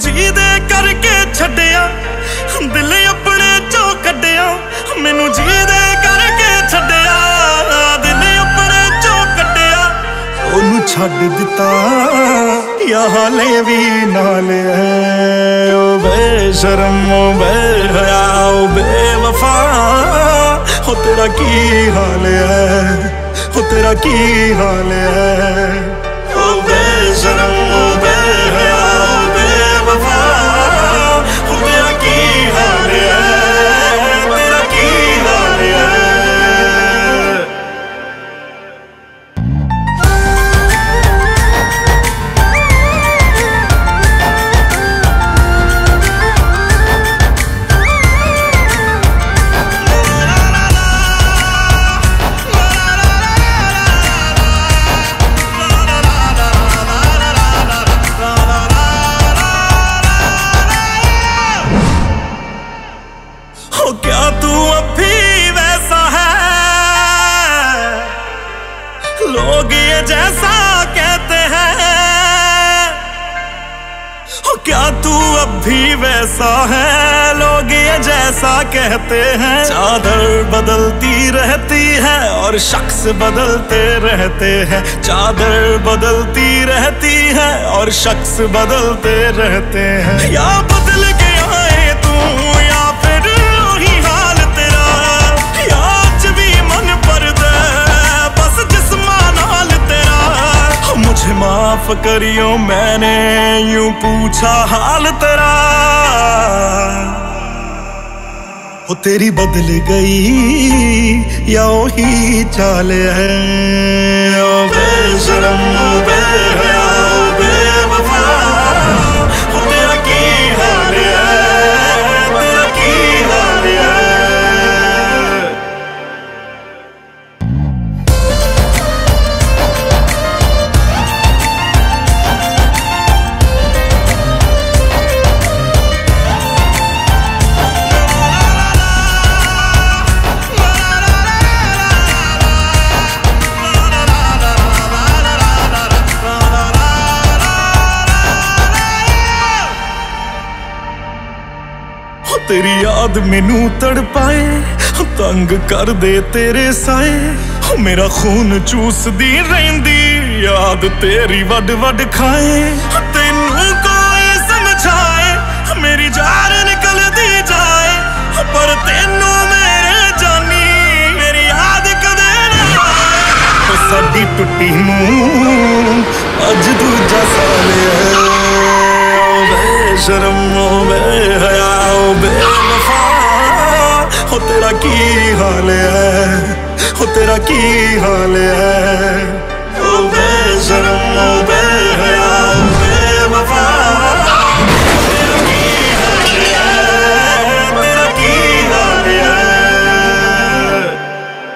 ਜੀ ਦੇ ਕਰਕੇ ਛੱਡਿਆ, ਦਿਲ ਆਪਣੇ ਚੋਂ ਕੱਢਿਆ, ਮੈਨੂੰ ਜੀ ਦੇ ਕਰਕੇ ਛੱਡਿਆ, ਦਿਲ ਆਪਣੇ ਚੋਂ ਕੱਢਿਆ। ਉਹਨੂੰ ਛੱਡ ਦਿੱਤਾ ਯਾਲੇ ਵੀ ਨਾਲ ਐ ਉਹ ਬੇਸ਼ਰਮ, ਉਹ ਬੇਹਯਾ, ਉਹ ਬੇਵਫਾ ਹੋ ਤੇਰਾ ਕੀ ਹਾਲ ਹੈ? ਹੋ ਤੇਰਾ ਕੀ ਹਾਲ ਐ ਉਹ ਬੇਸ਼ਰਮ जैसा कहते हैं। हो, क्या तू अब भी वैसा है? लोग ये जैसा कहते हैं। चादर बदलती रहती है और शख्स बदलते रहते हैं। चादर बदलती रहती है और शख्स बदलते रहते हैं। या माफ़ करियो मैंने, यूँ पूछा हाल तेरा। वो तेरी बदल गई या वही चाल है। ओ बेशरम बेहया। ਤੇਰੀ ਯਾਦ ਮੈਨੂੰ ਤੜਪਾਏ ਹੋ ਤੰਗ ਕਰਦੇ ਤੇਰੇ ਸਾਏ। ਮੇਰਾ ਖੂਨ ਚੂਸਦੀ ਰਹਿੰਦੀ, ਯਾਦ ਤੇਰੀ ਵੱਡ ਵੱਡ ਖਾਏ। ਤੈਨੂੰ ਕੋਈ ਸਮਝਾਏ, ਮੇਰੀ ਜਾਨ ਨਿਕਲਦੀ ਜਾਏ। ਪਰ ਤੈਨੂੰ ਮੇਰੇ ਜਾਨੀ, ਮੇਰੀ ਯਾਦ ਕਦੇ ਨਾ ਆਏ। ਸਾਡੀ ਟੁੱਟੀ ਨੂੰ ਅੱਜ ਦੂਜਾ ਸਾਲ ਹੈ ਬੇਸ਼ਰਮ ਓ ਬੇਵਫਾ। ਹੋ ਤੇਰਾ ਕੀ ਹਾਲ ਹੈ? ਹੋ ਤੇਰਾ ਕੀ ਹਾਲ ਹੈ? ਓ ਬੇਸ਼ਰਮ ਬੇ